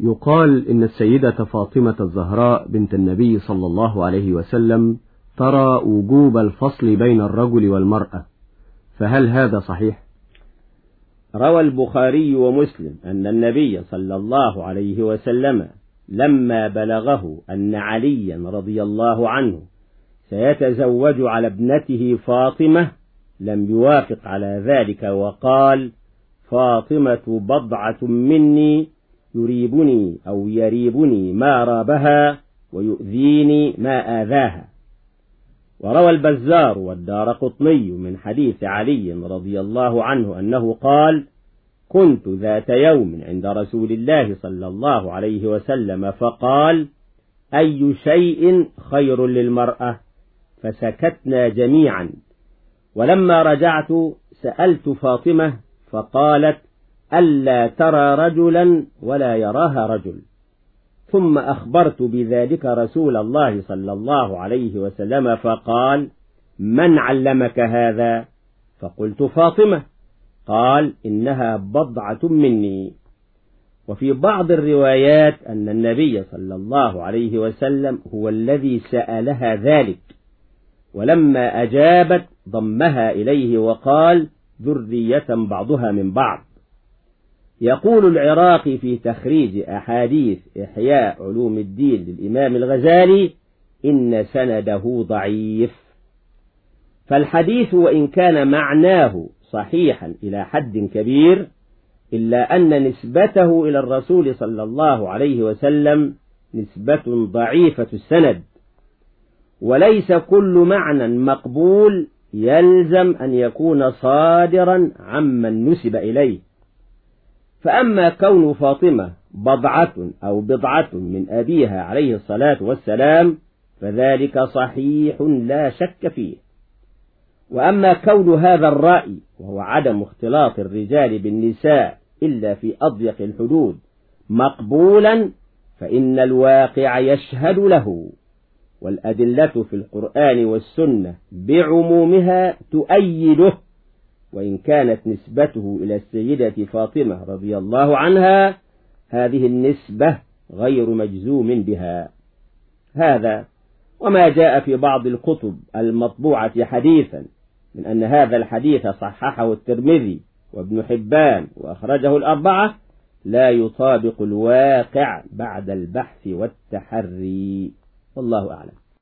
يقال إن السيدة فاطمة الزهراء بنت النبي صلى الله عليه وسلم ترى وجوب الفصل بين الرجل والمرأة فهل هذا صحيح؟ روى البخاري ومسلم أن النبي صلى الله عليه وسلم لما بلغه أن عليا رضي الله عنه سيتزوج على ابنته فاطمة لم يوافق على ذلك وقال فاطمة بضعة مني يريبني أو يريبني ما رابها ويؤذيني ما آذاها. وروى البزار والدار قطني من حديث علي رضي الله عنه أنه قال كنت ذات يوم عند رسول الله صلى الله عليه وسلم فقال أي شيء خير للمرأة؟ فسكتنا جميعا. ولما رجعت سألت فاطمة فقالت ألا ترى رجلا ولا يراها رجل. ثم أخبرت بذلك رسول الله صلى الله عليه وسلم فقال من علمك هذا؟ فقلت فاطمة. قال إنها بضعة مني. وفي بعض الروايات أن النبي صلى الله عليه وسلم هو الذي سألها ذلك ولما أجابت ضمها إليه وقال ذرية بعضها من بعض. يقول العراقي في تخريج أحاديث إحياء علوم الدين للإمام الغزالي إن سنده ضعيف. فالحديث وإن كان معناه صحيحا إلى حد كبير إلا أن نسبته إلى الرسول صلى الله عليه وسلم نسبة ضعيفة السند. وليس كل معنى مقبول يلزم أن يكون صادرا عمن نسب إليه. فأما كون فاطمة بضعة أو بضعة من أبيها عليه الصلاة والسلام فذلك صحيح لا شك فيه. وأما كون هذا الرأي وهو عدم اختلاط الرجال بالنساء إلا في أضيق الحدود مقبولا فإن الواقع يشهد له. والأدلة في القرآن والسنة بعمومها تؤيده وإن كانت نسبته إلى السيدة فاطمة رضي الله عنها هذه النسبة غير مجزوم بها. هذا وما جاء في بعض الكتب المطبوعة حديثا من أن هذا الحديث صححه الترمذي وابن حبان وأخرجه الأربعة لا يطابق الواقع بعد البحث والتحري. والله أعلم.